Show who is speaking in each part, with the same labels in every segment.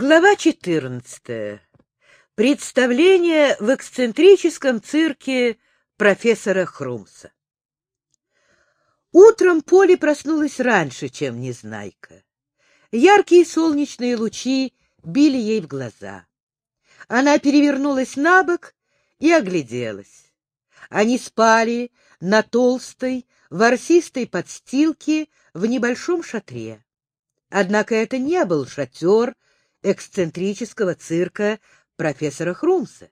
Speaker 1: Глава 14. Представление в эксцентрическом цирке профессора Хрумса. Утром Поле проснулась раньше, чем Незнайка. Яркие солнечные лучи били ей в глаза. Она перевернулась на бок и огляделась. Они спали на толстой, ворсистой подстилке в небольшом шатре. Однако это не был шатер, эксцентрического цирка профессора Хрумса.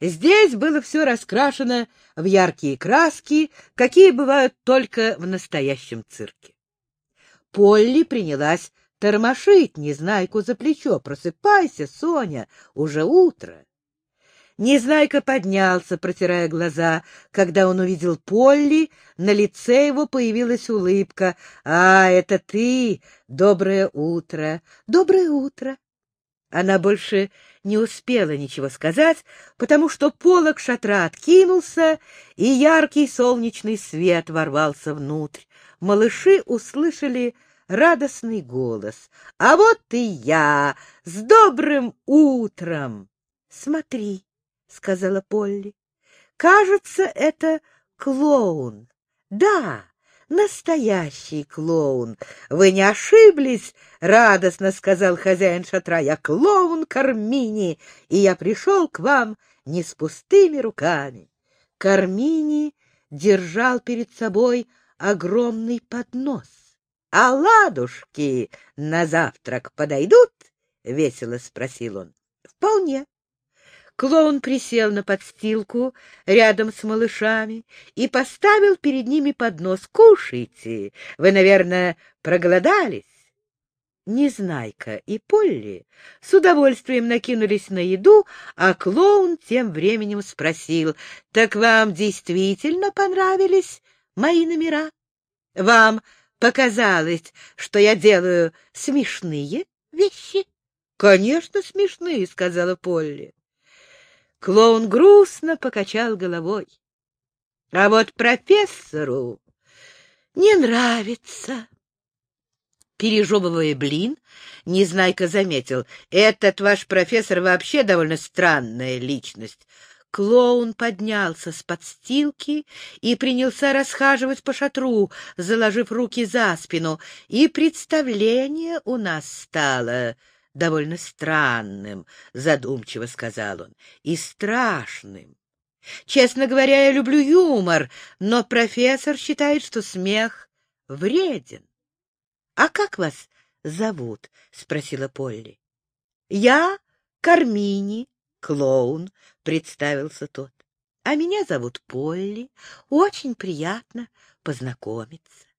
Speaker 1: Здесь было все раскрашено в яркие краски, какие бывают только в настоящем цирке. Полли принялась тормошить Незнайку за плечо. «Просыпайся, Соня, уже утро!» Незнайка поднялся, протирая глаза. Когда он увидел Полли, на лице его появилась улыбка. «А, это ты! Доброе утро! Доброе утро!» Она больше не успела ничего сказать, потому что полог шатра откинулся, и яркий солнечный свет ворвался внутрь. Малыши услышали радостный голос. «А вот и я! С добрым утром!» «Смотри!» — сказала Полли. «Кажется, это клоун. Да, настоящий клоун. Вы не ошиблись, — радостно сказал хозяин шатра. Я клоун Кармини, и я пришел к вам не с пустыми руками. Кармини держал перед собой огромный поднос. — А ладушки на завтрак подойдут? — весело спросил он. — Вполне. Клоун присел на подстилку рядом с малышами и поставил перед ними поднос. «Кушайте! Вы, наверное, проголодались?» Незнайка и Полли с удовольствием накинулись на еду, а клоун тем временем спросил, «Так вам действительно понравились мои номера? Вам показалось, что я делаю смешные вещи?» «Конечно, смешные», — сказала Полли. Клоун грустно покачал головой. А вот профессору не нравится. Пережевывая блин, Незнайка заметил, этот ваш профессор вообще довольно странная личность. Клоун поднялся с подстилки и принялся расхаживать по шатру, заложив руки за спину, и представление у нас стало довольно странным, — задумчиво сказал он, — и страшным. Честно говоря, я люблю юмор, но профессор считает, что смех вреден. — А как вас зовут? — спросила Полли. — Я Кармини, клоун, — представился тот. — А меня зовут Полли. Очень приятно познакомиться.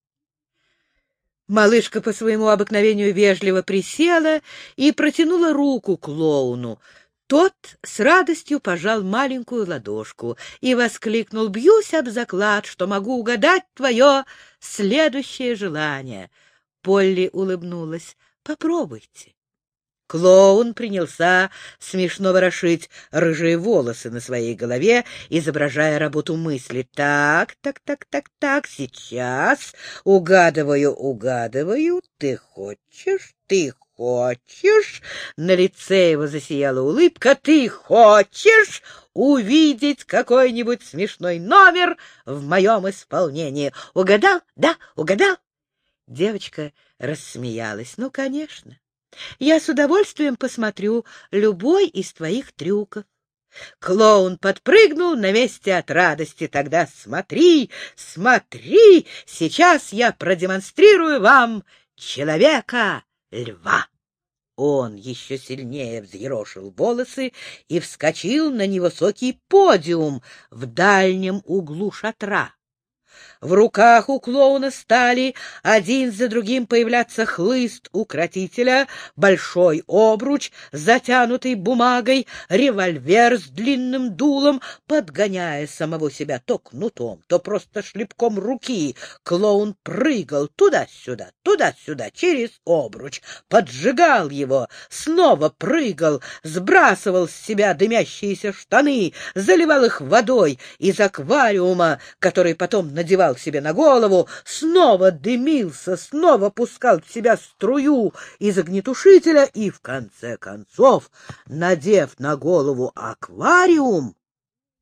Speaker 1: Малышка по своему обыкновению вежливо присела и протянула руку клоуну. Тот с радостью пожал маленькую ладошку и воскликнул «Бьюсь об заклад, что могу угадать твое следующее желание». Полли улыбнулась «Попробуйте». Клоун принялся смешно ворошить рыжие волосы на своей голове, изображая работу мысли. Так, так, так, так, так, сейчас. Угадываю, угадываю. Ты хочешь, ты хочешь? На лице его засияла улыбка. Ты хочешь увидеть какой-нибудь смешной номер в моем исполнении? Угадал? Да, угадал? Девочка рассмеялась. Ну, конечно. Я с удовольствием посмотрю любой из твоих трюков. Клоун подпрыгнул на месте от радости. Тогда смотри, смотри, сейчас я продемонстрирую вам человека-льва. Он еще сильнее взъерошил волосы и вскочил на невысокий подиум в дальнем углу шатра. В руках у клоуна стали один за другим появляться хлыст укротителя, большой обруч, затянутый бумагой, револьвер с длинным дулом, подгоняя самого себя то кнутом, то просто шлепком руки. Клоун прыгал туда-сюда, туда-сюда, через обруч, поджигал его, снова прыгал, сбрасывал с себя дымящиеся штаны, заливал их водой из аквариума, который потом надевал себе на голову, снова дымился, снова пускал в себя струю из огнетушителя и, в конце концов, надев на голову аквариум,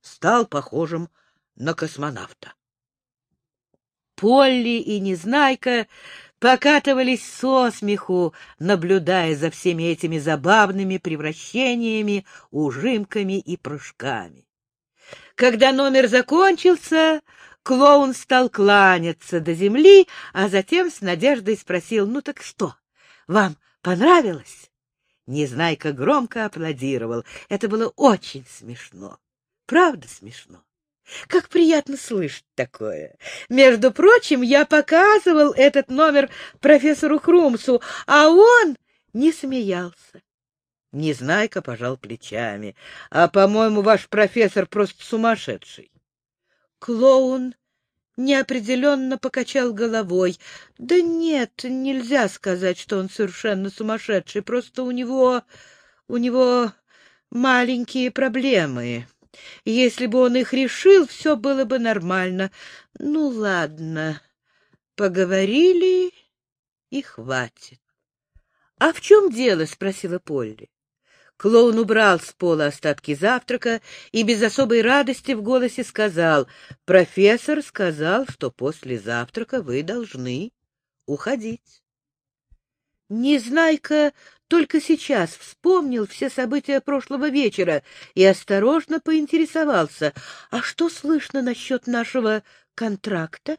Speaker 1: стал похожим на космонавта. Полли и Незнайка покатывались со смеху, наблюдая за всеми этими забавными превращениями, ужимками и прыжками. Когда номер закончился, клоун стал кланяться до земли, а затем с надеждой спросил, «Ну так что, вам понравилось?» Незнайка громко аплодировал. Это было очень смешно. Правда смешно? Как приятно слышать такое. Между прочим, я показывал этот номер профессору Хрумсу, а он не смеялся. Незнайка пожал плечами. А, по-моему, ваш профессор просто сумасшедший. Клоун неопределенно покачал головой. Да нет, нельзя сказать, что он совершенно сумасшедший. Просто у него... у него маленькие проблемы. Если бы он их решил, все было бы нормально. Ну, ладно, поговорили и хватит. — А в чем дело? — спросила Полли. Клоун убрал с пола остатки завтрака и без особой радости в голосе сказал, «Профессор сказал, что после завтрака вы должны уходить». Незнайка только сейчас вспомнил все события прошлого вечера и осторожно поинтересовался, «А что слышно насчет нашего контракта?»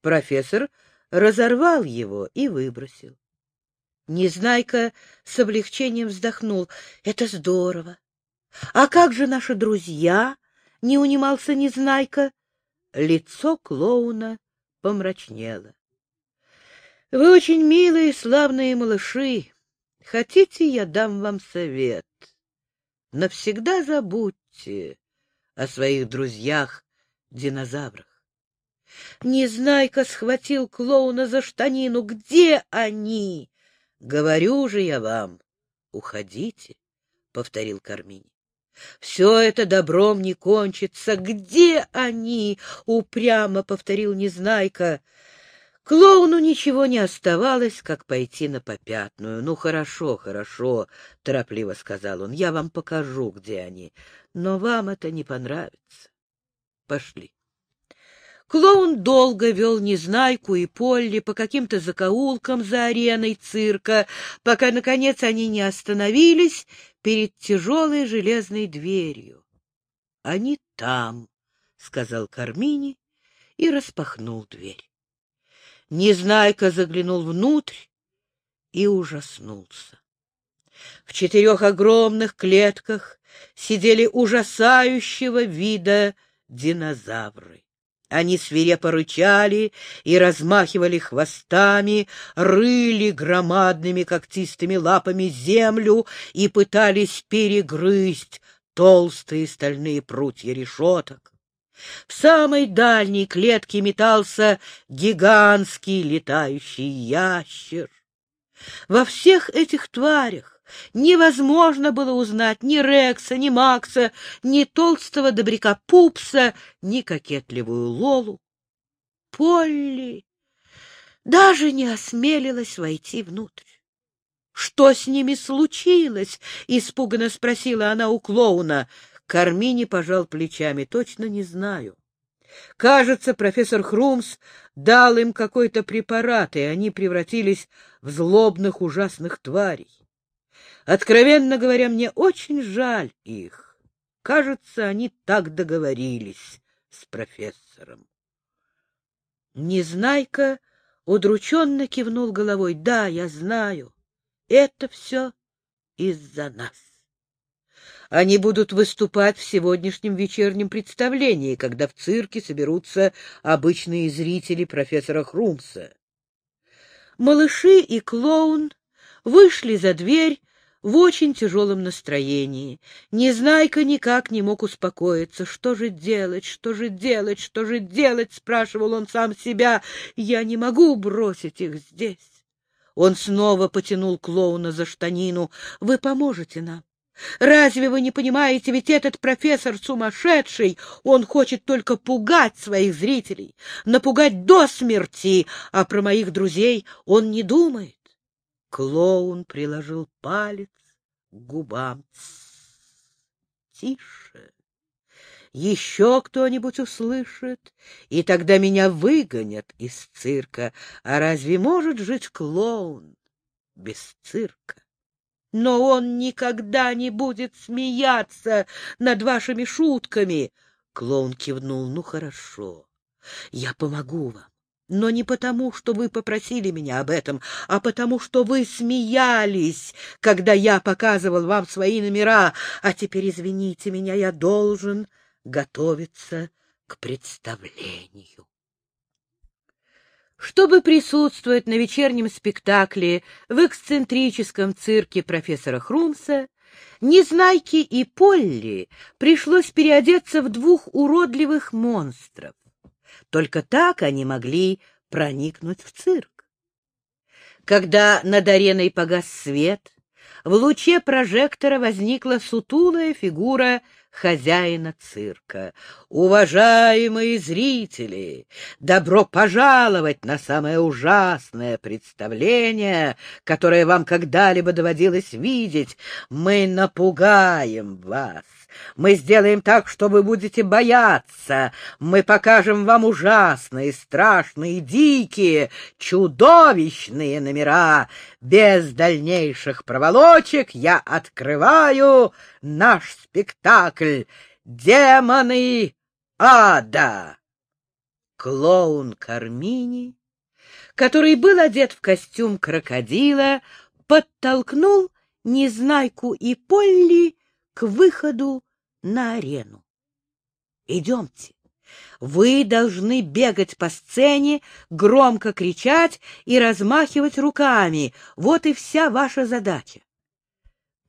Speaker 1: Профессор разорвал его и выбросил. Незнайка с облегчением вздохнул. Это здорово. А как же наши друзья? Не унимался Незнайка. Лицо клоуна помрачнело. Вы очень милые, славные малыши. Хотите, я дам вам совет? Навсегда забудьте о своих друзьях-динозаврах. Незнайка схватил клоуна за штанину. Где они? — Говорю же я вам, уходите, — повторил Кармини. — Все это добром не кончится. Где они? — упрямо повторил Незнайка. Клоуну ничего не оставалось, как пойти на попятную. — Ну, хорошо, хорошо, — торопливо сказал он, — я вам покажу, где они, но вам это не понравится. Пошли. Клоун долго вел Незнайку и Полли по каким-то закоулкам за ареной цирка, пока, наконец, они не остановились перед тяжелой железной дверью. — Они там, — сказал Кармини и распахнул дверь. Незнайка заглянул внутрь и ужаснулся. В четырех огромных клетках сидели ужасающего вида динозавры. Они свирепо рычали и размахивали хвостами, рыли громадными когтистыми лапами землю и пытались перегрызть толстые стальные прутья решеток. В самой дальней клетке метался гигантский летающий ящер. Во всех этих тварях Невозможно было узнать ни Рекса, ни Макса, ни толстого добряка Пупса, ни кокетливую Лолу. Полли даже не осмелилась войти внутрь. «Что с ними случилось?» — испуганно спросила она у клоуна. Кармини пожал плечами. «Точно не знаю. Кажется, профессор Хрумс дал им какой-то препарат, и они превратились в злобных ужасных тварей. Откровенно говоря, мне очень жаль их. Кажется, они так договорились с профессором. Незнайка удрученно кивнул головой. Да, я знаю, это все из-за нас. Они будут выступать в сегодняшнем вечернем представлении, когда в цирке соберутся обычные зрители профессора Хрумса. Малыши и клоун вышли за дверь в очень тяжелом настроении. Незнайка никак не мог успокоиться. Что же делать, что же делать, что же делать, спрашивал он сам себя. Я не могу бросить их здесь. Он снова потянул клоуна за штанину. Вы поможете нам. Разве вы не понимаете, ведь этот профессор сумасшедший, он хочет только пугать своих зрителей, напугать до смерти, а про моих друзей он не думает. Клоун приложил палец к губам. Тише. Еще кто-нибудь услышит, и тогда меня выгонят из цирка. А разве может жить клоун без цирка? но он никогда не будет смеяться над вашими шутками. Клоун кивнул. Ну, хорошо, я помогу вам. Но не потому, что вы попросили меня об этом, а потому, что вы смеялись, когда я показывал вам свои номера. А теперь, извините меня, я должен готовиться к представлению. Чтобы присутствовать на вечернем спектакле в эксцентрическом цирке профессора Хрумса, Незнайке и Полли пришлось переодеться в двух уродливых монстров. Только так они могли проникнуть в цирк. Когда над ареной погас свет, в луче прожектора возникла сутулая фигура хозяина цирка. Уважаемые зрители, добро пожаловать на самое ужасное представление, которое вам когда-либо доводилось видеть. Мы напугаем вас. Мы сделаем так, что вы будете бояться. Мы покажем вам ужасные, страшные, дикие, чудовищные номера. Без дальнейших проволочек я открываю наш спектакль «Демоны ада». Клоун Кармини, который был одет в костюм крокодила, подтолкнул Незнайку и Полли к выходу на арену. Идемте. Вы должны бегать по сцене, громко кричать и размахивать руками. Вот и вся ваша задача.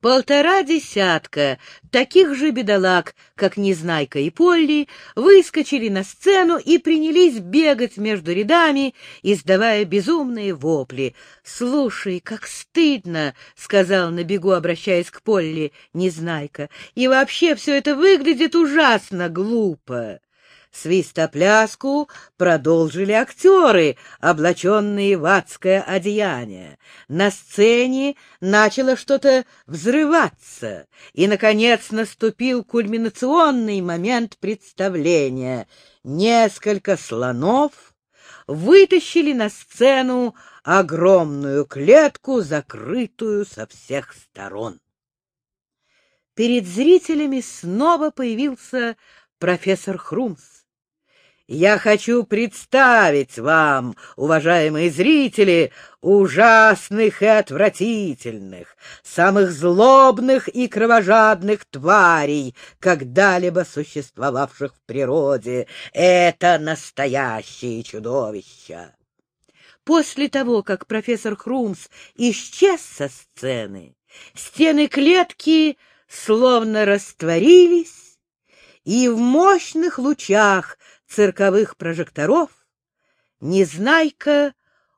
Speaker 1: Полтора десятка таких же бедолаг, как Незнайка и Полли, выскочили на сцену и принялись бегать между рядами, издавая безумные вопли. — Слушай, как стыдно! — сказал на бегу, обращаясь к Полли Незнайка. — И вообще все это выглядит ужасно глупо. Свистопляску продолжили актеры, облаченные в адское одеяние. На сцене начало что-то взрываться, и, наконец, наступил кульминационный момент представления. Несколько слонов вытащили на сцену огромную клетку, закрытую со всех сторон. Перед зрителями снова появился профессор Хрумс. Я хочу представить вам, уважаемые зрители, ужасных и отвратительных, самых злобных и кровожадных тварей, когда-либо существовавших в природе. Это настоящие чудовища. После того, как профессор Хрумс исчез со сцены, стены клетки словно растворились, и в мощных лучах цирковых прожекторов, Незнайка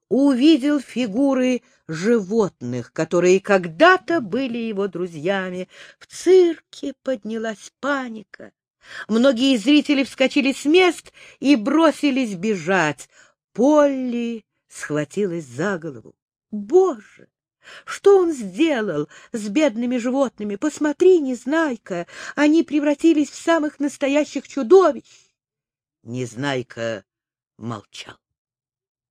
Speaker 1: увидел фигуры животных, которые когда-то были его друзьями. В цирке поднялась паника. Многие зрители вскочили с мест и бросились бежать. Полли схватилась за голову. Боже! Что он сделал с бедными животными? Посмотри, Незнайка, они превратились в самых настоящих чудовищ. Незнайка молчал.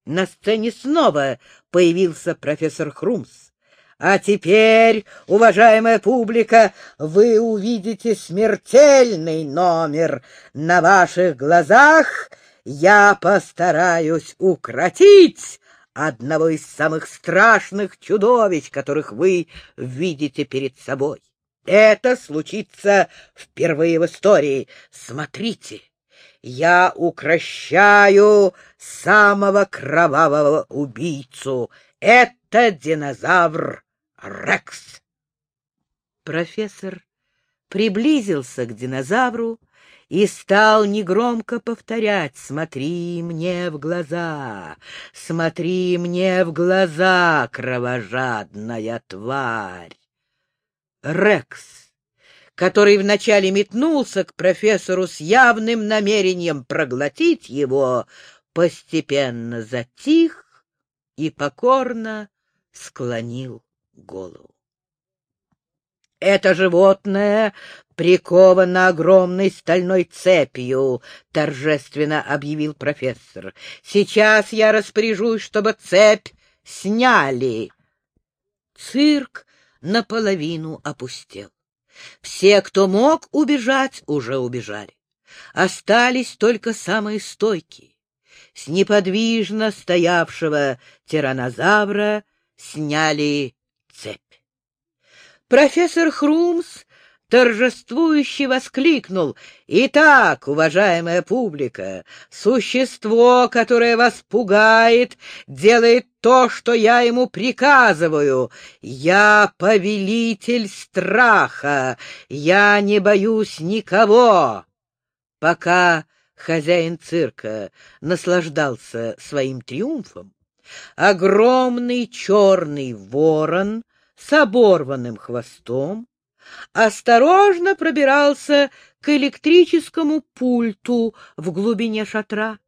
Speaker 1: На сцене снова появился профессор Хрумс. А теперь, уважаемая публика, вы увидите смертельный номер. На ваших глазах я постараюсь укротить одного из самых страшных чудовищ, которых вы видите перед собой. Это случится впервые в истории. Смотрите, я укращаю самого кровавого убийцу. Это динозавр Рекс. Профессор приблизился к динозавру и стал негромко повторять «Смотри мне в глаза, смотри мне в глаза, кровожадная тварь!» Рекс который вначале метнулся к профессору с явным намерением проглотить его, постепенно затих и покорно склонил голову. Это животное приковано огромной стальной цепью, — торжественно объявил профессор. — Сейчас я распоряжусь, чтобы цепь сняли. Цирк наполовину опустел. Все, кто мог убежать, уже убежали. Остались только самые стойкие. С неподвижно стоявшего тиранозавра сняли цепь. Профессор Хрумс торжествующе воскликнул. «Итак, уважаемая публика, существо, которое вас пугает, делает то, что я ему приказываю. Я повелитель страха, я не боюсь никого». Пока хозяин цирка наслаждался своим триумфом, огромный черный ворон с оборванным хвостом, осторожно пробирался к электрическому пульту в глубине шатра.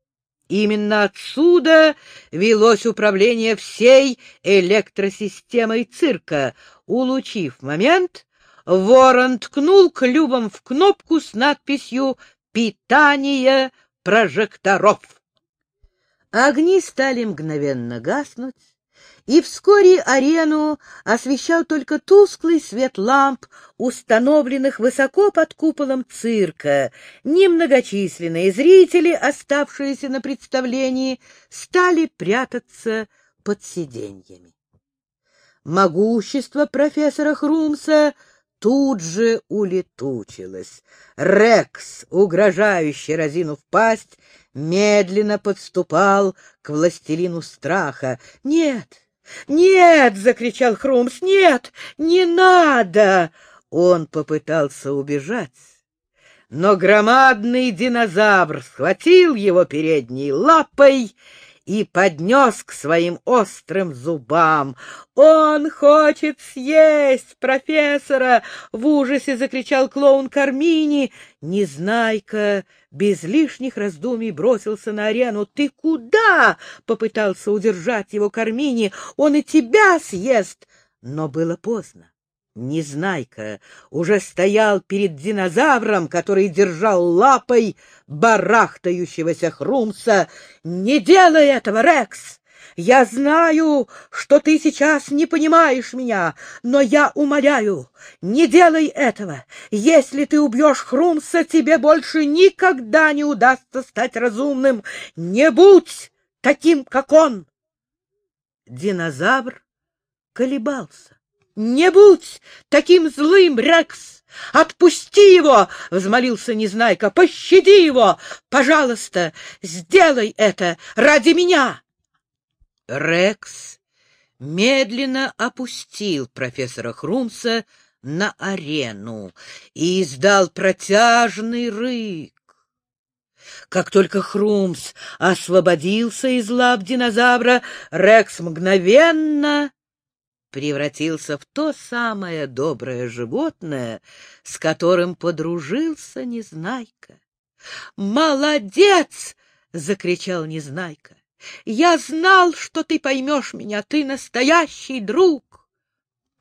Speaker 1: Именно отсюда велось управление всей электросистемой цирка. Улучив момент, ворон ткнул клювом в кнопку с надписью «Питание прожекторов». Огни стали мгновенно гаснуть, и вскоре арену освещал только тусклый свет ламп, установленных высоко под куполом цирка. Немногочисленные зрители, оставшиеся на представлении, стали прятаться под сиденьями. Могущество профессора Хрумса тут же улетучилось. Рекс, угрожающе разинув пасть, медленно подступал к властелину страха. «Нет, «Нет!» — закричал Хрумс. «Нет! Не надо!» Он попытался убежать, но громадный динозавр схватил его передней лапой и поднес к своим острым зубам. «Он хочет съесть профессора!» — в ужасе закричал клоун Кармини. Незнайка без лишних раздумий бросился на арену. «Ты куда?» — попытался удержать его Кармини. «Он и тебя съест!» Но было поздно. Незнайка уже стоял перед динозавром, который держал лапой барахтающегося Хрумса. «Не делай этого, Рекс! Я знаю, что ты сейчас не понимаешь меня, но я умоляю, не делай этого. Если ты убьешь Хрумса, тебе больше никогда не удастся стать разумным. Не будь таким, как он!» Динозавр колебался. «Не будь таким злым, Рекс! Отпусти его!» — взмолился Незнайка. «Пощади его! Пожалуйста, сделай это ради меня!» Рекс медленно опустил профессора Хрумса на арену и издал протяжный рык. Как только Хрумс освободился из лап динозавра, Рекс мгновенно превратился в то самое доброе животное, с которым подружился Незнайка. «Молодец!» — закричал Незнайка. «Я знал, что ты поймешь меня, ты настоящий друг!»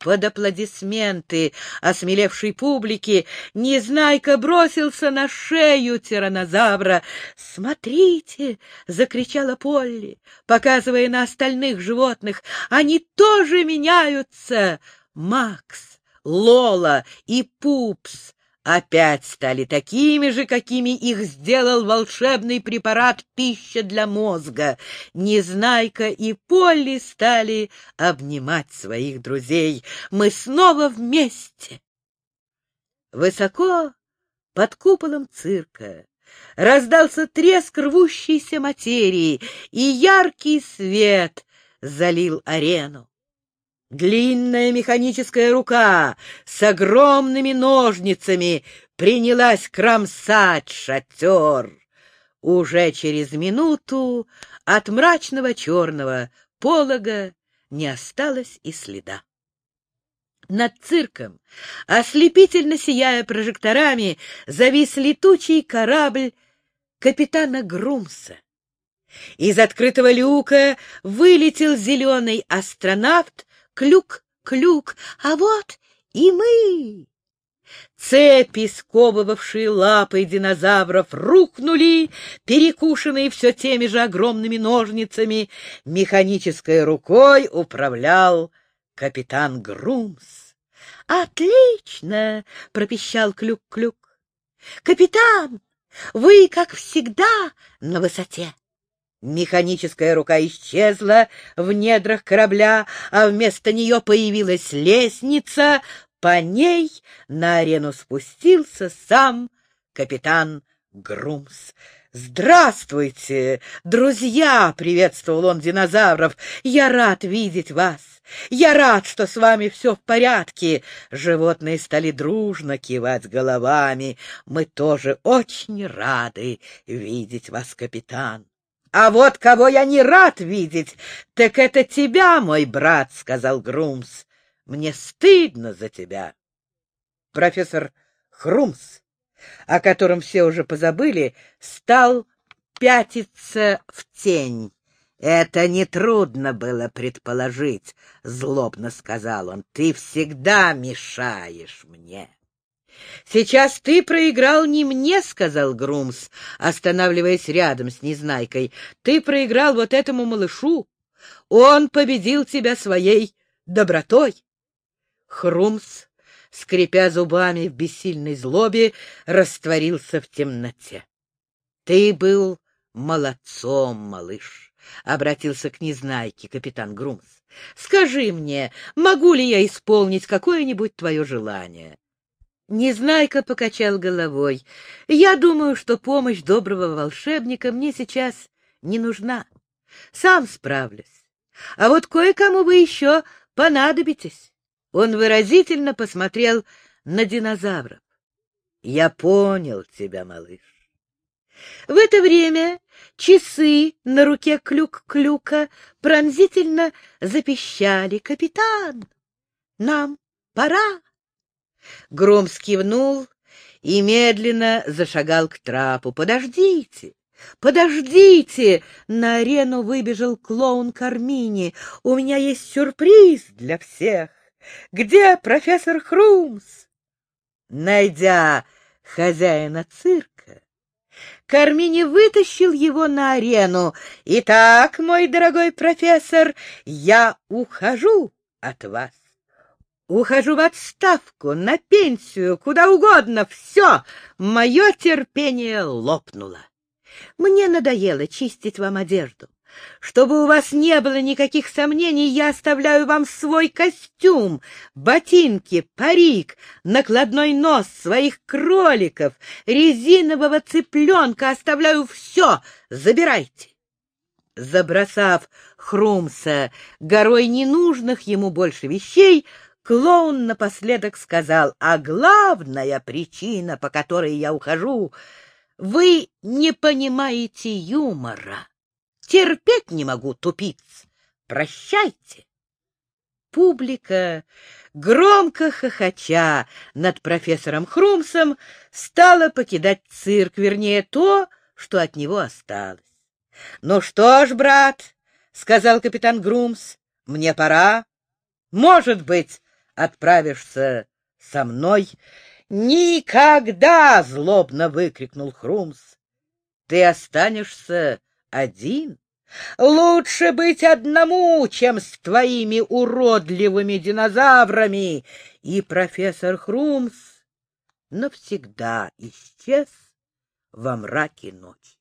Speaker 1: Под аплодисменты осмелевшей публики Незнайка бросился на шею тиранозавра. «Смотрите!» — закричала Полли, показывая на остальных животных. «Они тоже меняются!» Макс, Лола и Пупс опять стали такими же, какими их сделал волшебный препарат «Пища для мозга». Незнайка и Полли стали обнимать своих друзей. Мы снова вместе. Высоко под куполом цирка раздался треск рвущейся материи, и яркий свет залил арену. Длинная механическая рука с огромными ножницами принялась кромсать шатер. Уже через минуту от мрачного черного полога не осталось и следа. Над цирком, ослепительно сияя прожекторами, завис летучий корабль капитана Грумса. Из открытого люка вылетел зеленый астронавт, клюк-клюк, а вот и мы. Цепи, сковывавшие лапы динозавров, рухнули, перекушенные все теми же огромными ножницами. Механической рукой управлял капитан Грумс. «Отлично!» — пропищал Клюк-Клюк. «Капитан, вы, как всегда, на высоте!» Механическая рука исчезла в недрах корабля, а вместо нее появилась лестница. По ней на арену спустился сам капитан Грумс. «Здравствуйте, друзья!» — приветствовал он динозавров. «Я рад видеть вас. Я рад, что с вами все в порядке. Животные стали дружно кивать головами. Мы тоже очень рады видеть вас, капитан. А вот кого я не рад видеть, так это тебя, мой брат, — сказал Грумс. Мне стыдно за тебя. Профессор Хрумс, о котором все уже позабыли, стал пятиться в тень. «Это нетрудно было предположить», — злобно сказал он. «Ты всегда мешаешь мне». «Сейчас ты проиграл не мне», — сказал Грумс, останавливаясь рядом с Незнайкой. «Ты проиграл вот этому малышу. Он победил тебя своей добротой». Хрумс, скрипя зубами в бессильной злобе, растворился в темноте. «Ты был молодцом, малыш». — обратился к Незнайке капитан Грумс. — Скажи мне, могу ли я исполнить какое-нибудь твое желание? Незнайка покачал головой. — Я думаю, что помощь доброго волшебника мне сейчас не нужна. Сам справлюсь. А вот кое-кому вы еще понадобитесь. Он выразительно посмотрел на динозавров. — Я понял тебя, малыш. В это время часы на руке Клюк-Клюка пронзительно запищали. «Капитан, нам пора!» Гром скивнул и медленно зашагал к трапу. «Подождите! Подождите!» На арену выбежал клоун Кармини. «У меня есть сюрприз для всех! Где профессор Хрумс?» Найдя хозяина цирка, Кармини вытащил его на арену. «Итак, мой дорогой профессор, я ухожу от вас. Ухожу в отставку, на пенсию, куда угодно. Все, мое терпение лопнуло. Мне надоело чистить вам одежду. Чтобы у вас не было никаких сомнений, я оставляю вам свой костюм, ботинки, парик, накладной нос своих кроликов, резинового цыпленка. Оставляю все. Забирайте. Забросав Хрумса горой ненужных ему больше вещей, клоун напоследок сказал, а главная причина, по которой я ухожу, вы не понимаете юмора. Терпеть не могу тупиц. Прощайте. Публика, громко хохоча над профессором Хрумсом, стала покидать цирк, вернее, то, что от него осталось. — Ну что ж, брат, — сказал капитан Грумс, — мне пора. Может быть, отправишься со мной? — Никогда! — злобно выкрикнул Хрумс. — Ты останешься один? Лучше быть одному, чем с твоими уродливыми динозаврами. И профессор Хрумс навсегда исчез во мраке ночи.